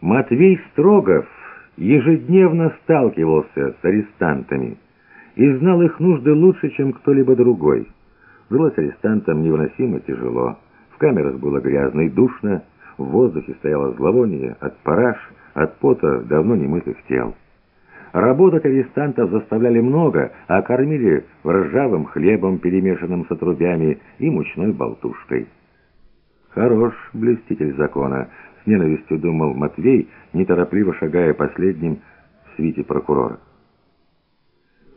Матвей Строгов ежедневно сталкивался с арестантами и знал их нужды лучше, чем кто-либо другой. Жилось арестантам невыносимо тяжело. В камерах было грязно и душно, в воздухе стояло зловоние от параж, от пота давно немытых тел. Работать арестантов заставляли много, а кормили ржавым хлебом, перемешанным с отрубями, и мучной болтушкой. Хорош блюститель закона, с ненавистью думал Матвей, неторопливо шагая последним в свите прокурора.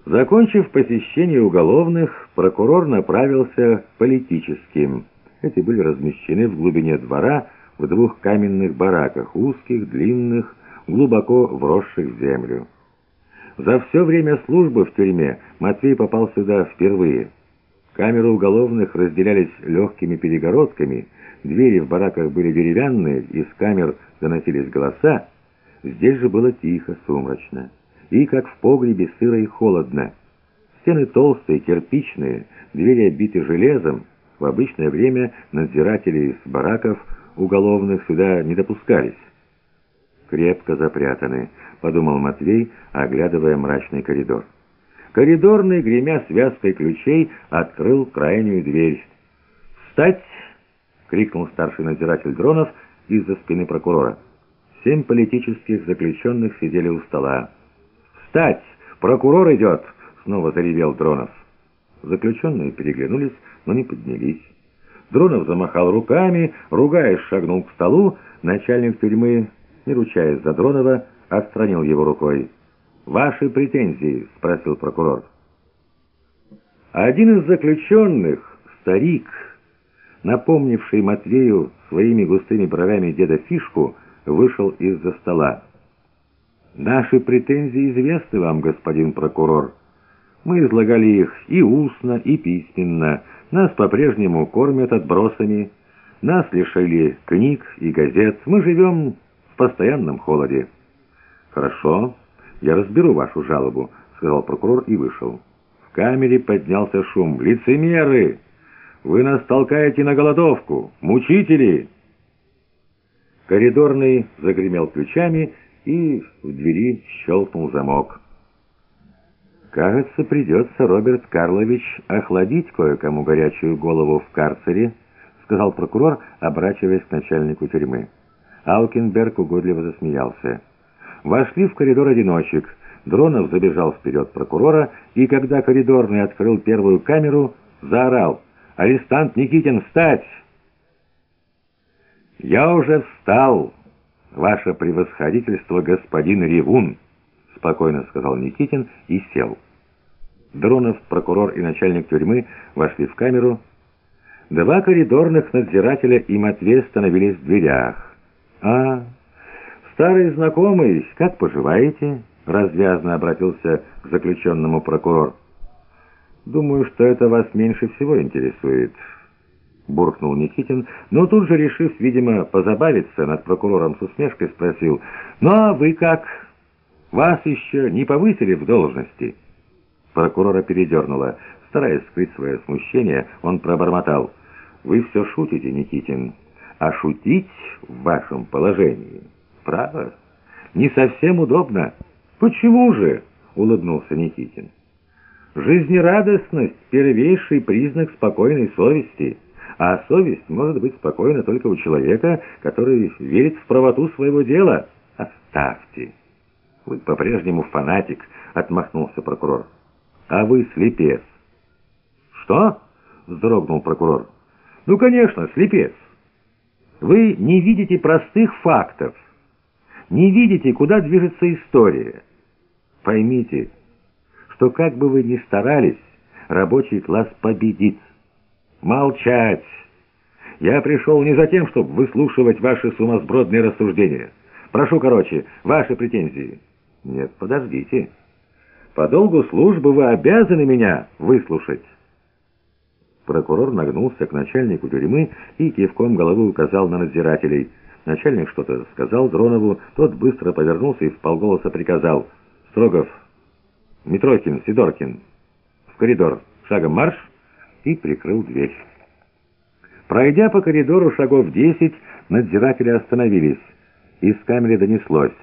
Закончив посещение уголовных, прокурор направился к политическим. Эти были размещены в глубине двора в двух каменных бараках, узких, длинных, глубоко вросших в землю. За все время службы в тюрьме Матвей попал сюда впервые. Камеры уголовных разделялись легкими перегородками, двери в бараках были деревянные, из камер доносились голоса. Здесь же было тихо, сумрачно. И, как в погребе, сыро и холодно. Стены толстые, кирпичные, двери обиты железом. В обычное время надзиратели из бараков уголовных сюда не допускались. «Крепко запрятаны», — подумал Матвей, оглядывая мрачный коридор. Коридорный, гремя связкой ключей, открыл крайнюю дверь. «Встать!» — крикнул старший надзиратель Дронов из-за спины прокурора. Семь политических заключенных сидели у стола. «Встать! Прокурор идет!» — снова заревел Дронов. Заключенные переглянулись, но не поднялись. Дронов замахал руками, ругаясь, шагнул к столу. Начальник тюрьмы, не ручаясь за Дронова, отстранил его рукой. «Ваши претензии?» — спросил прокурор. Один из заключенных, старик, напомнивший Матвею своими густыми бровями деда Фишку, вышел из-за стола. «Наши претензии известны вам, господин прокурор. Мы излагали их и устно, и письменно. Нас по-прежнему кормят отбросами. Нас лишили книг и газет. Мы живем в постоянном холоде». «Хорошо». «Я разберу вашу жалобу», — сказал прокурор и вышел. В камере поднялся шум. «Лицемеры! Вы нас толкаете на голодовку! Мучители!» Коридорный загремел ключами, и в двери щелкнул замок. «Кажется, придется, Роберт Карлович, охладить кое-кому горячую голову в карцере», — сказал прокурор, обращаясь к начальнику тюрьмы. Алкенберг угодливо засмеялся. Вошли в коридор одиночек. Дронов забежал вперед прокурора, и когда коридорный открыл первую камеру, заорал «Арестант Никитин, встать!» «Я уже встал, ваше превосходительство, господин Ревун», спокойно сказал Никитин и сел. Дронов, прокурор и начальник тюрьмы вошли в камеру. Два коридорных надзирателя и Матвей остановились в дверях. «А...» «Старый знакомый, как поживаете?» — развязно обратился к заключенному прокурор. «Думаю, что это вас меньше всего интересует», — буркнул Никитин, но тут же, решив, видимо, позабавиться над прокурором с усмешкой, спросил, «Ну а вы как? Вас еще не повысили в должности?» Прокурора передернуло. Стараясь скрыть свое смущение, он пробормотал, «Вы все шутите, Никитин, а шутить в вашем положении...» «Право, не совсем удобно». «Почему же?» — улыбнулся Никитин. «Жизнерадостность — первейший признак спокойной совести, а совесть может быть спокойна только у человека, который верит в правоту своего дела. Оставьте». «Вы по-прежнему фанатик», — отмахнулся прокурор. «А вы слепец». «Что?» — вздрогнул прокурор. «Ну, конечно, слепец. Вы не видите простых фактов» не видите, куда движется история. Поймите, что как бы вы ни старались, рабочий класс победит. Молчать! Я пришел не за тем, чтобы выслушивать ваши сумасбродные рассуждения. Прошу, короче, ваши претензии. Нет, подождите. По долгу службы вы обязаны меня выслушать. Прокурор нагнулся к начальнику тюрьмы и кивком головы указал на надзирателей – Начальник что-то сказал Дронову, тот быстро повернулся и вполголоса приказал. «Строгов, Митрохин, Сидоркин, в коридор, шагом марш!» и прикрыл дверь. Пройдя по коридору шагов десять, надзиратели остановились. Из камеры донеслось.